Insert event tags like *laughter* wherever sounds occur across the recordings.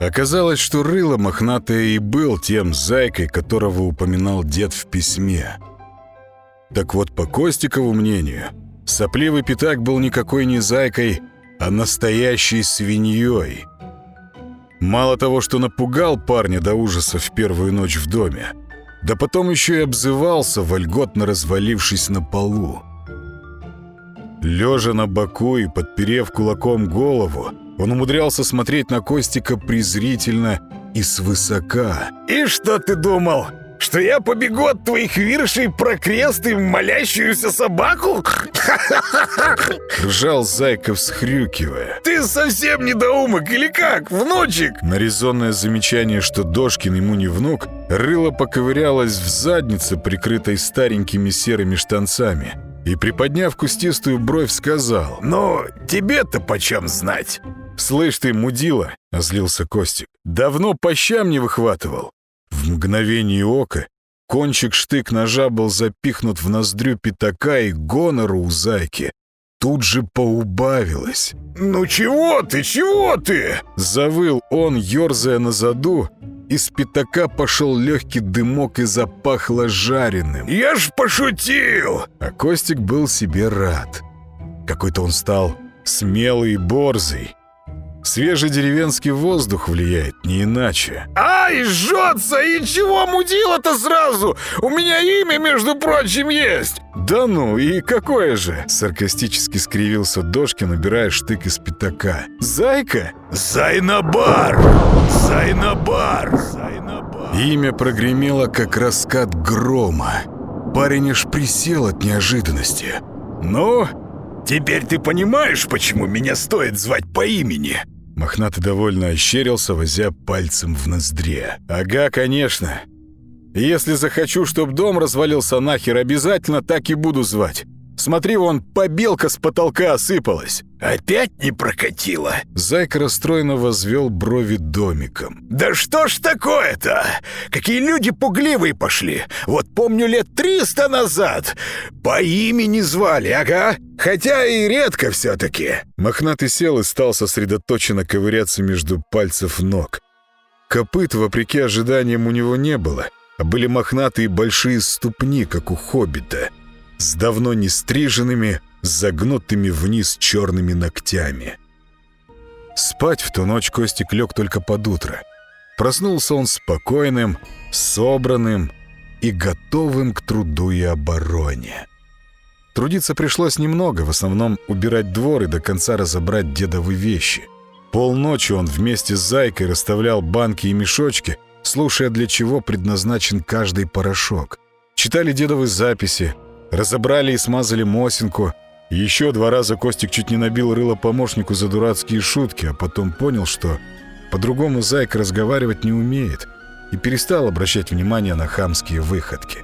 Оказалось, что рыло мохнатое и был тем зайкой, которого упоминал дед в письме. Так вот, по Костикову мнению, сопливый пятак был никакой не зайкой, а настоящей свиньей. Мало того, что напугал парня до ужаса в первую ночь в доме, да потом еще и обзывался, вольготно развалившись на полу. Лежа на боку и подперев кулаком голову, он умудрялся смотреть на Костика презрительно и свысока. «И что ты думал? Что я побегу от твоих виршей про крест и молящуюся собаку?» *laughs* Ржал Зайка, всхрюкивая. «Ты совсем недоумок или как, внучек?» На резонное замечание, что Дошкин ему не внук, рыло поковырялось в заднице, прикрытой старенькими серыми штанцами, и, приподняв кустистую бровь, сказал «Ну, тебе-то почем знать?» «Слышь ты, мудила!» — озлился Костик. «Давно по щам не выхватывал». В мгновение ока кончик штык-ножа был запихнут в ноздрю пятака, и гонору у зайки тут же поубавилось. «Ну чего ты, чего ты?» Завыл он, ерзая на заду. Из пятака пошел легкий дымок и запахло жареным. «Я ж пошутил!» А Костик был себе рад. Какой-то он стал смелый и борзый. Свежий деревенский воздух влияет, не иначе. «Ай, жжется! И чего мудила-то сразу? У меня имя, между прочим, есть!» «Да ну, и какое же?» Саркастически скривился Дошкин, убирая штык из пятака. «Зайка?» «Зайнабар! Зайнабар! Зайнабар!» Имя прогремело, как раскат грома. Парень аж присел от неожиданности. «Ну, теперь ты понимаешь, почему меня стоит звать по имени?» Мохнатый довольно ощерился, возя пальцем в ноздре. «Ага, конечно. Если захочу, чтоб дом развалился нахер, обязательно так и буду звать. Смотри, вон побелка с потолка осыпалась». «Опять не прокатило?» Зайка расстроенно возвел брови домиком. «Да что ж такое-то? Какие люди пугливые пошли! Вот помню лет триста назад! По имени звали, ага! Хотя и редко все-таки!» Мохнатый сел и стал сосредоточенно ковыряться между пальцев ног. Копыт, вопреки ожиданиям, у него не было, а были мохнатые большие ступни, как у хоббита, с давно не стриженными, загнутыми вниз черными ногтями. Спать в ту ночь Костик лег только под утро. Проснулся он спокойным, собранным и готовым к труду и обороне. Трудиться пришлось немного, в основном убирать двор и до конца разобрать дедовы вещи. Полночи он вместе с Зайкой расставлял банки и мешочки, слушая, для чего предназначен каждый порошок. Читали дедовы записи, разобрали и смазали Мосинку — еще два раза Костик чуть не набил рыло помощнику за дурацкие шутки, а потом понял, что по-другому Зайка разговаривать не умеет, и перестал обращать внимание на хамские выходки.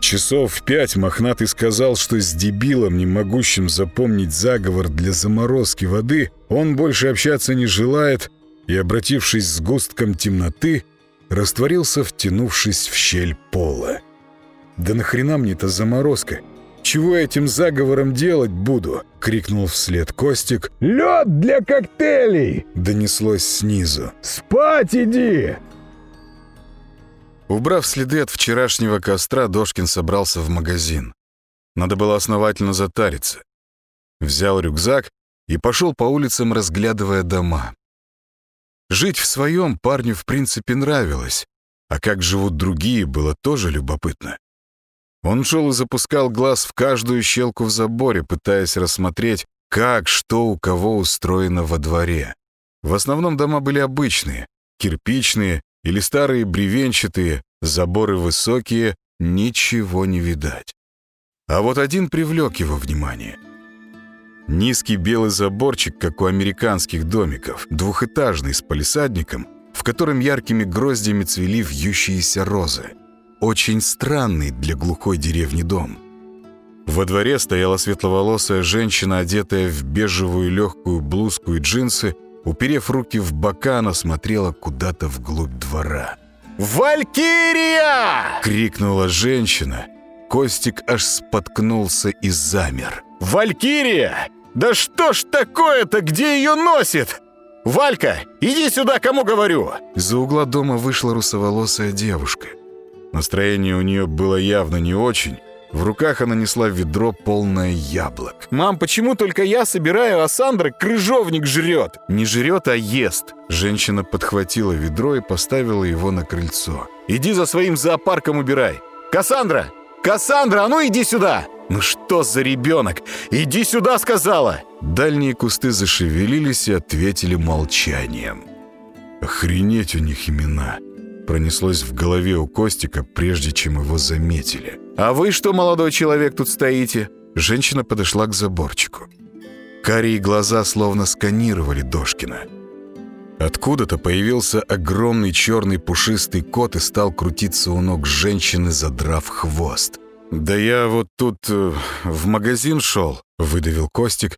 Часов в пять Мохнатый сказал, что с дебилом, не могущим запомнить заговор для заморозки воды, он больше общаться не желает, и, обратившись с густком темноты, растворился, втянувшись в щель пола. «Да нахрена мне эта заморозка?» «Чего этим заговором делать буду?» — крикнул вслед Костик. «Лед для коктейлей!» — донеслось снизу. «Спать иди!» Убрав следы от вчерашнего костра, Дошкин собрался в магазин. Надо было основательно затариться. Взял рюкзак и пошел по улицам, разглядывая дома. Жить в своем парню в принципе нравилось, а как живут другие, было тоже любопытно. Он шел и запускал глаз в каждую щелку в заборе, пытаясь рассмотреть, как, что у кого устроено во дворе. В основном дома были обычные, кирпичные или старые бревенчатые, заборы высокие, ничего не видать. А вот один привлек его внимание. Низкий белый заборчик, как у американских домиков, двухэтажный с палисадником, в котором яркими гроздями цвели вьющиеся розы очень странный для глухой деревни дом. Во дворе стояла светловолосая женщина, одетая в бежевую легкую блузку и джинсы. Уперев руки в бока, она смотрела куда-то вглубь двора. «Валькирия!» — крикнула женщина. Костик аж споткнулся и замер. «Валькирия! Да что ж такое-то, где ее носит?» Валька, иди сюда, кому говорю!» Из-за угла дома вышла русоволосая девушка. Настроение у нее было явно не очень. В руках она несла ведро, полное яблок. «Мам, почему только я собираю, а Сандра крыжовник жрет?» Не жрет, а ест. Женщина подхватила ведро и поставила его на крыльцо. «Иди за своим зоопарком убирай! Кассандра! Кассандра, а ну иди сюда!» «Ну что за ребенок? Иди сюда!» сказала!» Дальние кусты зашевелились и ответили молчанием. Охренеть у них имена. Пронеслось в голове у Костика, прежде чем его заметили. «А вы что, молодой человек, тут стоите?» Женщина подошла к заборчику. Карие глаза словно сканировали Дошкина. Откуда-то появился огромный черный пушистый кот и стал крутиться у ног женщины, задрав хвост. «Да я вот тут э, в магазин шел», — выдавил Костик.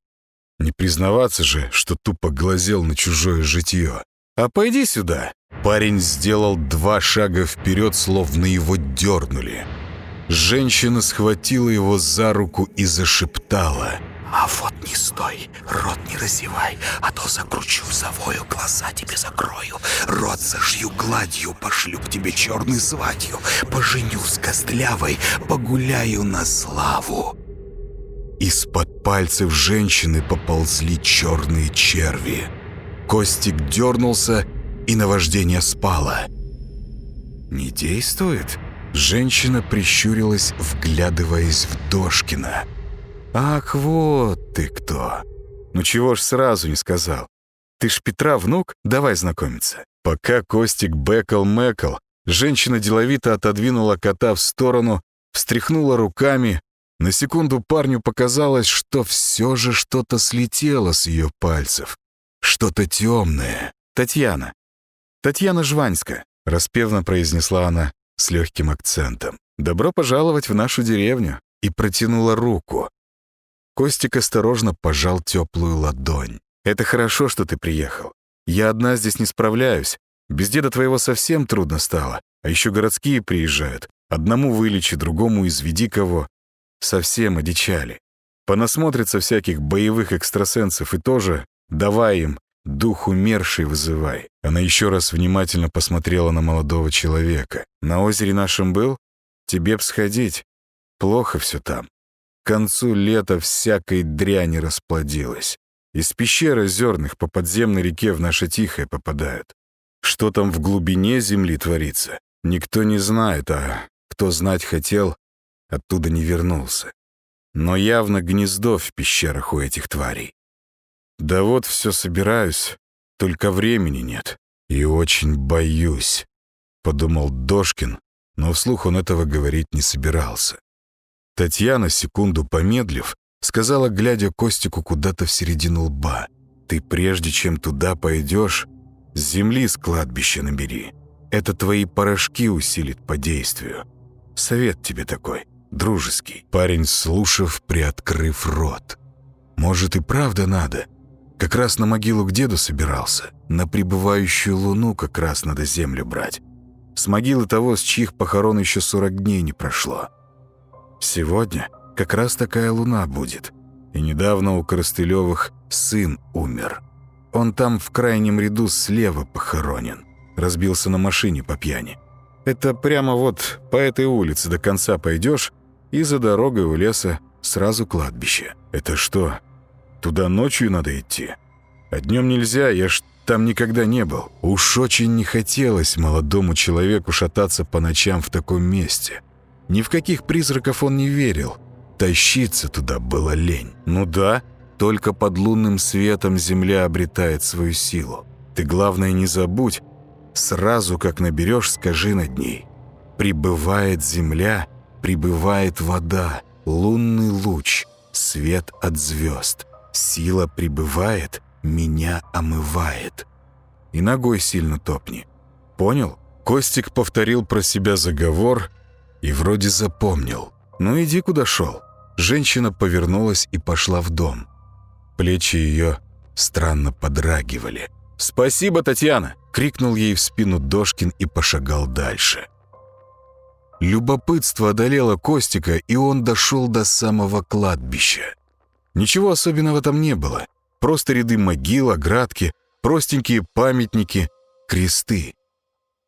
Не признаваться же, что тупо глазел на чужое житье. «А пойди сюда». Парень сделал два шага вперед, словно его дернули. Женщина схватила его за руку и зашептала. «А вот не стой, рот не разевай, а то закручу, завою, глаза тебе закрою, рот зашью гладью, пошлю к тебе черной свадью, поженю с костлявой, погуляю на славу». Из-под пальцев женщины поползли черные черви. Костик дернулся, и наваждение спало. «Не действует?» Женщина прищурилась, вглядываясь в Дошкина. «Ах, вот ты кто! Ну чего ж сразу не сказал? Ты ж Петра внук? Давай знакомиться». Пока Костик бэкал-мэкал, женщина деловито отодвинула кота в сторону, встряхнула руками. На секунду парню показалось, что все же что-то слетело с ее пальцев. Что-то темное. «Татьяна. Татьяна Жваньска», — распевно произнесла она с легким акцентом. «Добро пожаловать в нашу деревню!» и протянула руку. Костик осторожно пожал теплую ладонь. «Это хорошо, что ты приехал. Я одна здесь не справляюсь. Без деда твоего совсем трудно стало. А еще городские приезжают. Одному вылечи, другому изведи кого. Совсем одичали. Понасмотрятся всяких боевых экстрасенсов и тоже давай им дух умерший вызывай. Она еще раз внимательно посмотрела на молодого человека. На озере нашем был? Тебе б сходить. Плохо все там. К концу лета всякой дряни расплодилось. Из пещер озерных по подземной реке в наше Тихое попадают. Что там в глубине земли творится, никто не знает, а кто знать хотел, оттуда не вернулся. Но явно гнездо в пещерах у этих тварей. Да вот все собираюсь, только времени нет. И очень боюсь, подумал Дошкин, но вслух он этого говорить не собирался. Татьяна, секунду помедлив, сказала, глядя Костику куда-то в середину лба, «Ты прежде чем туда пойдешь, с земли с кладбища набери. Это твои порошки усилит по действию. Совет тебе такой, дружеский». Парень, слушав, приоткрыв рот. «Может, и правда надо?» Как раз на могилу к деду собирался. На прибывающую луну как раз надо землю брать. С могилы того, с чьих похорон еще 40 дней не прошло. Сегодня как раз такая луна будет. И недавно у Коростылевых сын умер. Он там в крайнем ряду слева похоронен. Разбился на машине по пьяни. Это прямо вот по этой улице до конца пойдешь, и за дорогой у леса сразу кладбище. Это что, Туда ночью надо идти. А днем нельзя, я ж там никогда не был. Уж очень не хотелось молодому человеку шататься по ночам в таком месте. Ни в каких призраков он не верил. Тащиться туда было лень. Ну да, только под лунным светом земля обретает свою силу. Ты, главное, не забудь, сразу как наберешь, скажи над ней. Прибывает земля, прибывает вода, лунный луч, свет от звезд. Сила прибывает, меня омывает. И ногой сильно топни. Понял? Костик повторил про себя заговор и вроде запомнил. Ну иди куда шел. Женщина повернулась и пошла в дом. Плечи ее странно подрагивали. «Спасибо, Татьяна!» — крикнул ей в спину Дошкин и пошагал дальше. Любопытство одолело Костика, и он дошел до самого кладбища. Ничего особенного там не было. Просто ряды могил, оградки, простенькие памятники, кресты.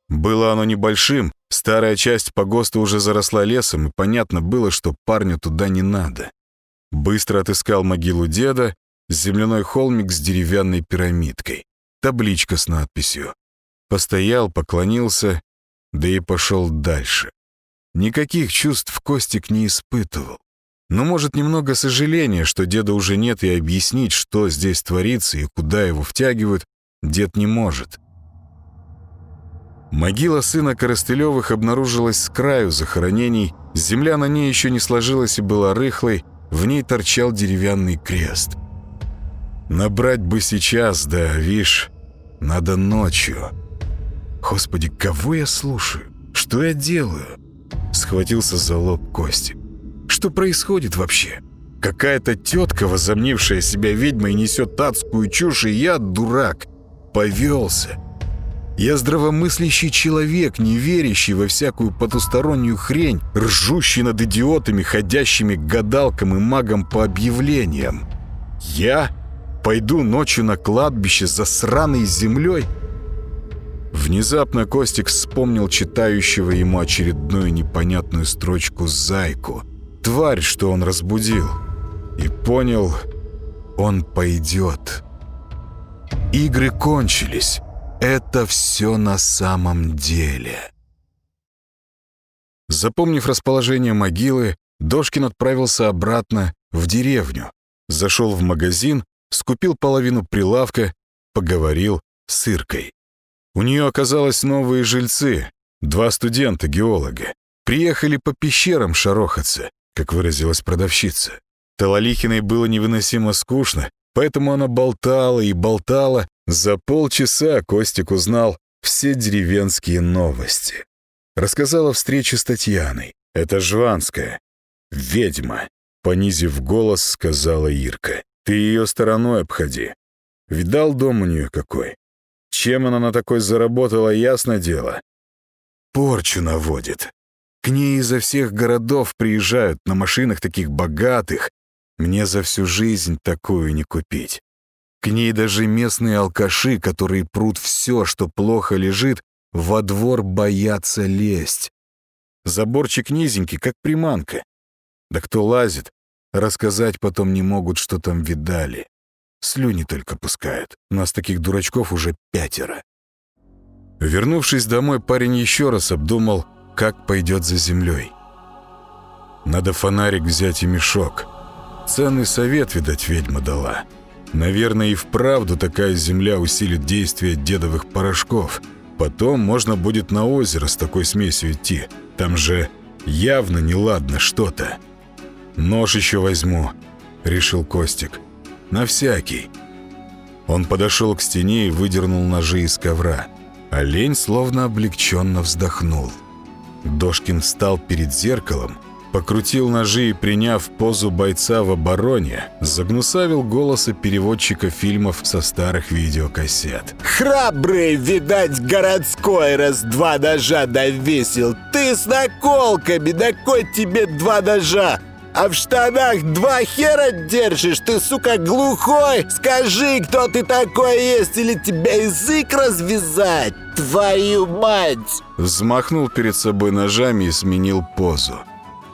Было оно небольшим, старая часть погоста уже заросла лесом, и понятно было, что парню туда не надо. Быстро отыскал могилу деда, земляной холмик с деревянной пирамидкой, табличка с надписью. Постоял, поклонился, да и пошел дальше. Никаких чувств Костик не испытывал. Но, может, немного сожаления, что деда уже нет, и объяснить, что здесь творится и куда его втягивают, дед не может. Могила сына Коростылевых обнаружилась с краю захоронений, земля на ней еще не сложилась и была рыхлой, в ней торчал деревянный крест. Набрать бы сейчас, да, вишь, надо ночью. Господи, кого я слушаю? Что я делаю? Схватился за лоб Костик. Что происходит вообще? Какая-то тетка, возомнившая себя ведьмой, несет адскую чушь, и я, дурак, повелся. Я здравомыслящий человек, не верящий во всякую потустороннюю хрень, ржущий над идиотами, ходящими к гадалкам и магам по объявлениям. Я пойду ночью на кладбище за сраной землей? Внезапно Костик вспомнил читающего ему очередную непонятную строчку «Зайку», тварь, что он разбудил, и понял, он пойдет. Игры кончились. Это все на самом деле. Запомнив расположение могилы, Дошкин отправился обратно в деревню, зашел в магазин, скупил половину прилавка, поговорил с Иркой. У нее оказалось новые жильцы, два студента-геолога. Приехали по пещерам шарохаться, как выразилась продавщица. Талалихиной было невыносимо скучно, поэтому она болтала и болтала. За полчаса Костик узнал все деревенские новости. Рассказала встрече с Татьяной. Это Жванская. Ведьма. Понизив голос, сказала Ирка. Ты ее стороной обходи. Видал дом у нее какой? Чем она на такой заработала, ясно дело. Порчу наводит. К ней изо всех городов приезжают на машинах таких богатых. Мне за всю жизнь такую не купить. К ней даже местные алкаши, которые прут все, что плохо лежит, во двор боятся лезть. Заборчик низенький, как приманка. Да кто лазит, рассказать потом не могут, что там видали. Слюни только пускают. У нас таких дурачков уже пятеро. Вернувшись домой, парень еще раз обдумал, как пойдет за землей. Надо фонарик взять и мешок. Ценный совет, видать, ведьма дала. Наверное, и вправду такая земля усилит действие дедовых порошков. Потом можно будет на озеро с такой смесью идти. Там же явно неладно что-то. Нож еще возьму, решил Костик. На всякий. Он подошел к стене и выдернул ножи из ковра. Олень словно облегченно вздохнул. Дошкин встал перед зеркалом, покрутил ножи и, приняв позу бойца в обороне, загнусавил голоса переводчика фильмов со старых видеокассет. «Храбрый, видать, городской раз два ножа довесил! Ты с наколками, да кой тебе два ножа? А в штанах два хера держишь? Ты, сука, глухой? Скажи, кто ты такой есть, или тебя язык развязать? Твою мать!» Взмахнул перед собой ножами и сменил позу.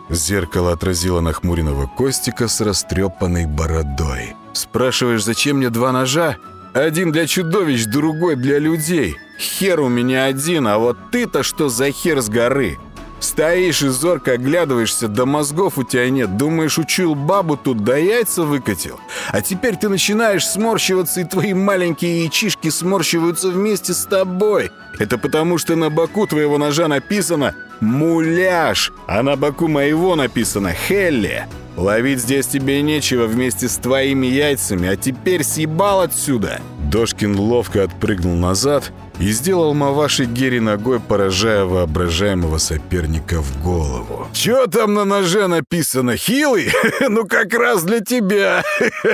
Зеркало отразило нахмуренного Костика с растрепанной бородой. «Спрашиваешь, зачем мне два ножа? Один для чудовищ, другой для людей. Хер у меня один, а вот ты-то что за хер с горы?» Стоишь и зорко оглядываешься, да мозгов у тебя нет. Думаешь, учуял бабу тут, да яйца выкатил. А теперь ты начинаешь сморщиваться, и твои маленькие яичишки сморщиваются вместе с тобой. Это потому, что на боку твоего ножа написано «Муляж», а на боку моего написано «Хелли». Ловить здесь тебе нечего вместе с твоими яйцами, а теперь съебал отсюда. Дошкин ловко отпрыгнул назад, и сделал Маваши Герри ногой, поражая воображаемого соперника в голову. «Чё там на ноже написано? Хилый? *laughs* Ну, как раз для тебя!»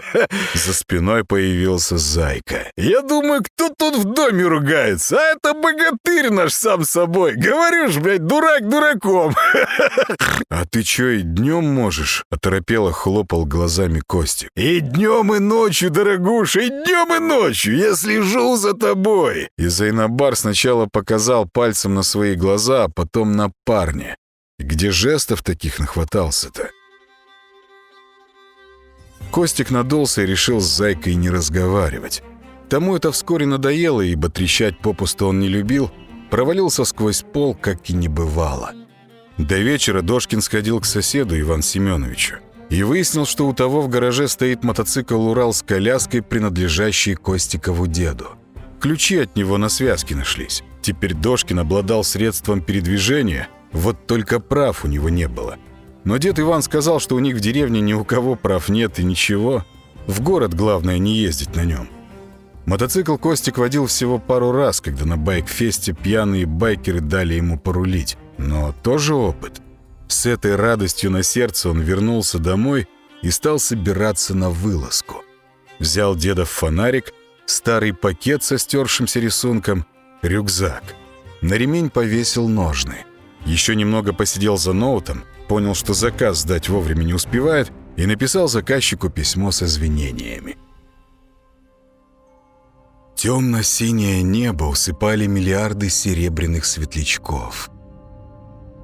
*laughs* За спиной появился Зайка. «Я думаю, кто тут в доме ругается? А это богатырь наш сам собой. Говорю блядь, дурак дураком!» *laughs* «А ты чё, и днем можешь?» — оторопело хлопал глазами Костик. «И днем, и ночью, дорогуша, и днем, и ночью! Я слежу за тобой!» И Зайнабар сначала показал пальцем на свои глаза, а потом на парня. Где жестов таких нахватался-то? Костик надулся и решил с Зайкой не разговаривать. Тому это вскоре надоело, ибо трещать попусту он не любил, провалился сквозь пол, как и не бывало. До вечера Дошкин сходил к соседу Иван Семеновичу и выяснил, что у того в гараже стоит мотоцикл «Урал» с коляской, принадлежащей Костикову деду. Ключи от него на связке нашлись. Теперь Дошкин обладал средством передвижения, вот только прав у него не было. Но дед Иван сказал, что у них в деревне ни у кого прав нет и ничего. В город главное не ездить на нем. Мотоцикл Костик водил всего пару раз, когда на байк-фесте пьяные байкеры дали ему порулить. Но тоже опыт. С этой радостью на сердце он вернулся домой и стал собираться на вылазку. Взял дедов фонарик, старый пакет со стершимся рисунком, рюкзак. На ремень повесил ножны. Еще немного посидел за ноутом, понял, что заказ сдать вовремя не успевает, и написал заказчику письмо с извинениями. Темно-синее небо усыпали миллиарды серебряных светлячков.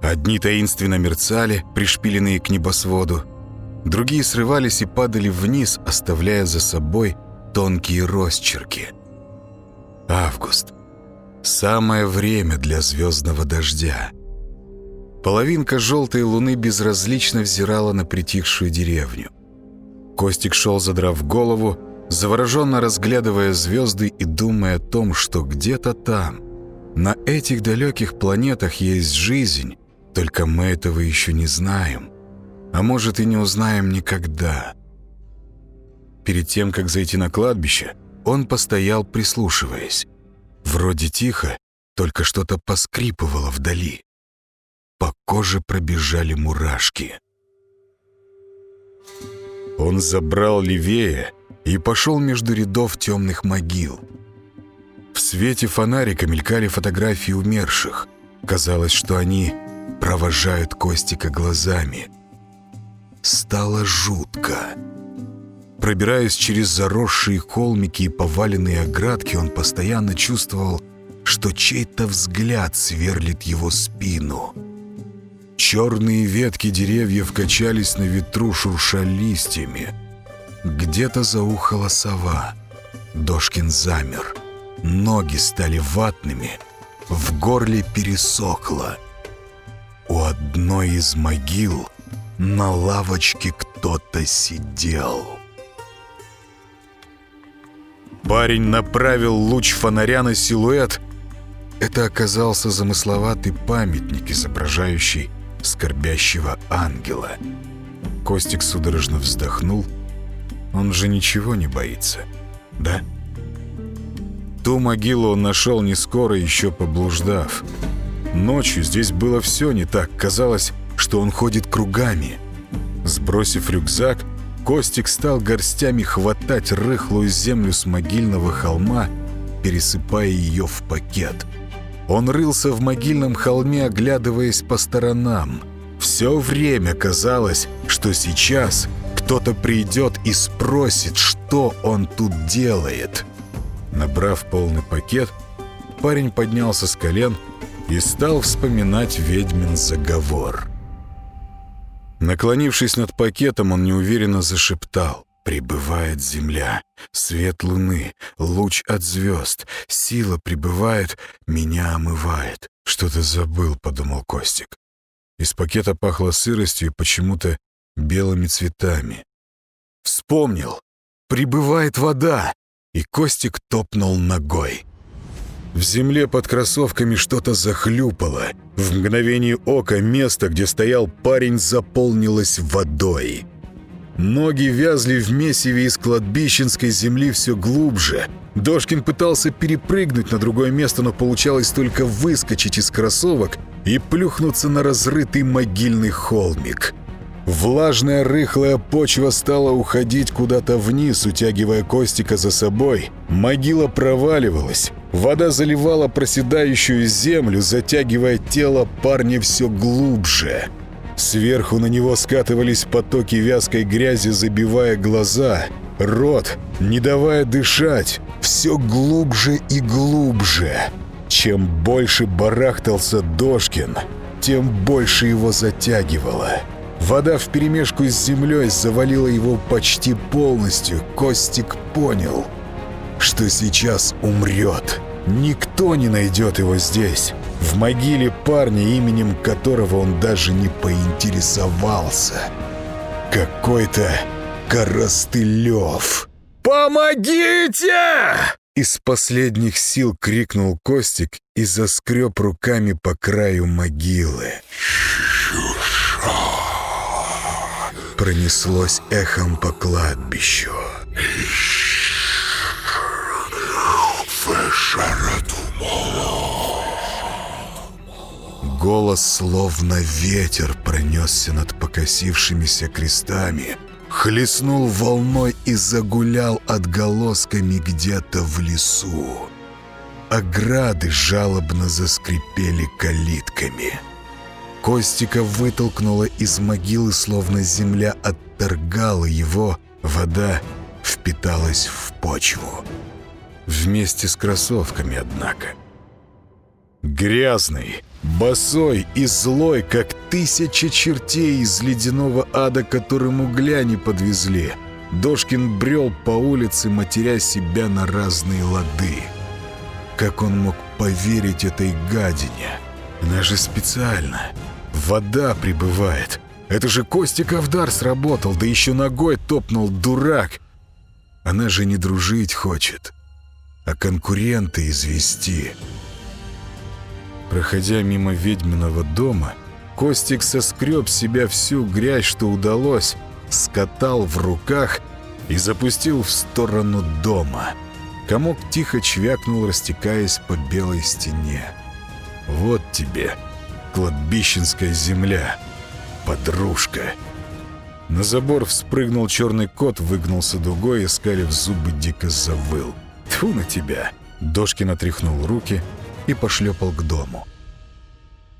Одни таинственно мерцали, пришпиленные к небосводу, другие срывались и падали вниз, оставляя за собой тонкие росчерки. Август. Самое время для звездного дождя. Половинка желтой луны безразлично взирала на притихшую деревню. Костик шел, задрав голову, завороженно разглядывая звезды и думая о том, что где-то там, на этих далеких планетах есть жизнь, только мы этого еще не знаем, а может и не узнаем никогда. Перед тем, как зайти на кладбище, он постоял, прислушиваясь. Вроде тихо, только что-то поскрипывало вдали. По коже пробежали мурашки. Он забрал левее и пошел между рядов темных могил. В свете фонарика мелькали фотографии умерших. Казалось, что они провожают Костика глазами. Стало жутко. Пробираясь через заросшие холмики и поваленные оградки, он постоянно чувствовал, что чей-то взгляд сверлит его спину. Черные ветки деревьев качались на ветру, шурша листьями. Где-то заухала сова. Дошкин замер. Ноги стали ватными. В горле пересохло. У одной из могил на лавочке кто-то сидел. Парень направил луч фонаря на силуэт. Это оказался замысловатый памятник, изображающий скорбящего ангела. Костик судорожно вздохнул. Он же ничего не боится, да? Ту могилу он нашел не скоро, еще поблуждав. Ночью здесь было все не так. Казалось, что он ходит кругами. Сбросив рюкзак, Костик стал горстями хватать рыхлую землю с могильного холма, пересыпая ее в пакет. Он рылся в могильном холме, оглядываясь по сторонам. Все время казалось, что сейчас кто-то придет и спросит, что он тут делает. Набрав полный пакет, парень поднялся с колен и стал вспоминать ведьмин заговор. Наклонившись над пакетом, он неуверенно зашептал. «Прибывает земля, свет луны, луч от звезд, сила прибывает, меня омывает». «Что-то забыл», — подумал Костик. Из пакета пахло сыростью и почему-то белыми цветами. Вспомнил. Прибывает вода, и Костик топнул ногой. В земле под кроссовками что-то захлюпало. В мгновение ока место, где стоял парень, заполнилось водой. Ноги вязли в месиве из кладбищенской земли все глубже. Дошкин пытался перепрыгнуть на другое место, но получалось только выскочить из кроссовок и плюхнуться на разрытый могильный холмик. Влажная рыхлая почва стала уходить куда-то вниз, утягивая Костика за собой. Могила проваливалась. Вода заливала проседающую землю, затягивая тело парня все глубже. Сверху на него скатывались потоки вязкой грязи, забивая глаза, рот, не давая дышать, все глубже и глубже. Чем больше барахтался Дошкин, тем больше его затягивало. Вода вперемешку с землей завалила его почти полностью. Костик понял, что сейчас умрет. Никто не найдет его здесь, в могиле парня, именем которого он даже не поинтересовался. Какой-то Коростылев. «Помогите!» Из последних сил крикнул Костик и заскреб руками по краю могилы. Пронеслось эхом по кладбищу. Голос, словно ветер, пронесся над покосившимися крестами, хлестнул волной и загулял отголосками где-то в лесу. Ограды жалобно заскрипели калитками. Костика вытолкнула из могилы, словно земля отторгала его, вода впиталась в почву. Вместе с кроссовками, однако. Грязный, босой и злой, как тысяча чертей из ледяного ада, которому угля не подвезли, Дошкин брел по улице, матеря себя на разные лады. Как он мог поверить этой гадине? Она же специально. Вода прибывает. Это же Костик Авдар сработал, да еще ногой топнул, дурак. Она же не дружить хочет а конкурента извести. Проходя мимо ведьминого дома, Костик соскреб себя всю грязь, что удалось, скатал в руках и запустил в сторону дома. Комок тихо чвякнул, растекаясь по белой стене. «Вот тебе, кладбищенская земля, подружка!» На забор вспрыгнул черный кот, выгнулся дугой и, скалив зубы, дико завыл. Тьфу на тебя!» Дошкин отряхнул руки и пошлепал к дому.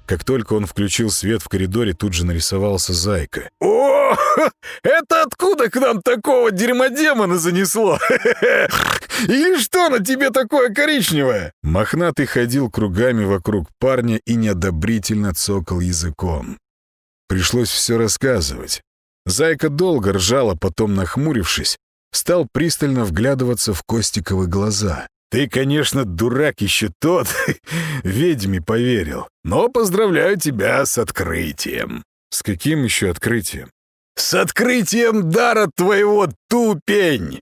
Как только он включил свет в коридоре, тут же нарисовался зайка. «О, *laughs* это откуда к нам такого дерьмодемона занесло? *laughs* Или что на тебе такое коричневое?» Мохнатый ходил кругами вокруг парня и неодобрительно цокал языком. Пришлось все рассказывать. Зайка долго ржала, потом, нахмурившись, стал пристально вглядываться в Костиковы глаза. «Ты, конечно, дурак еще тот, *laughs* ведьме поверил, но поздравляю тебя с открытием». «С каким еще открытием?» «С открытием дара твоего, тупень!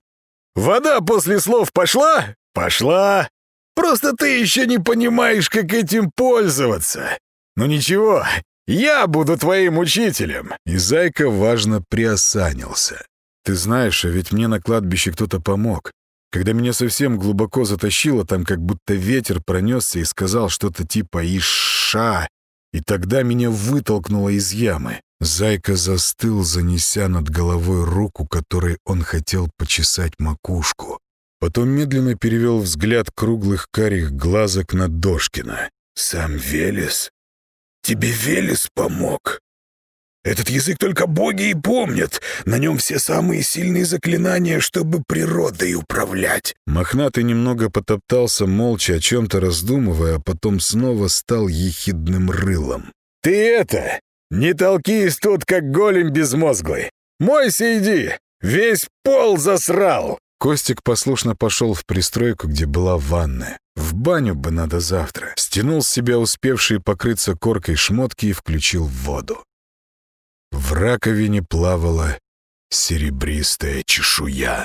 Вода после слов пошла? Пошла! Просто ты еще не понимаешь, как этим пользоваться. Ну ничего, я буду твоим учителем!» И Зайка важно приосанился. Ты знаешь, а ведь мне на кладбище кто-то помог. Когда меня совсем глубоко затащило, там как будто ветер пронесся и сказал что-то типа «Иша», и тогда меня вытолкнуло из ямы. Зайка застыл, занеся над головой руку, которой он хотел почесать макушку. Потом медленно перевел взгляд круглых карих глазок на Дошкина. «Сам Велес? Тебе Велес помог?» Этот язык только боги и помнят. На нем все самые сильные заклинания, чтобы природой управлять». Мохнатый немного потоптался, молча о чем-то раздумывая, а потом снова стал ехидным рылом. «Ты это! Не толкись тут, как голем безмозглый! Мойся иди! Весь пол засрал!» Костик послушно пошел в пристройку, где была ванная. В баню бы надо завтра. Стянул с себя успевшие покрыться коркой шмотки и включил воду. В раковине плавала серебристая чешуя.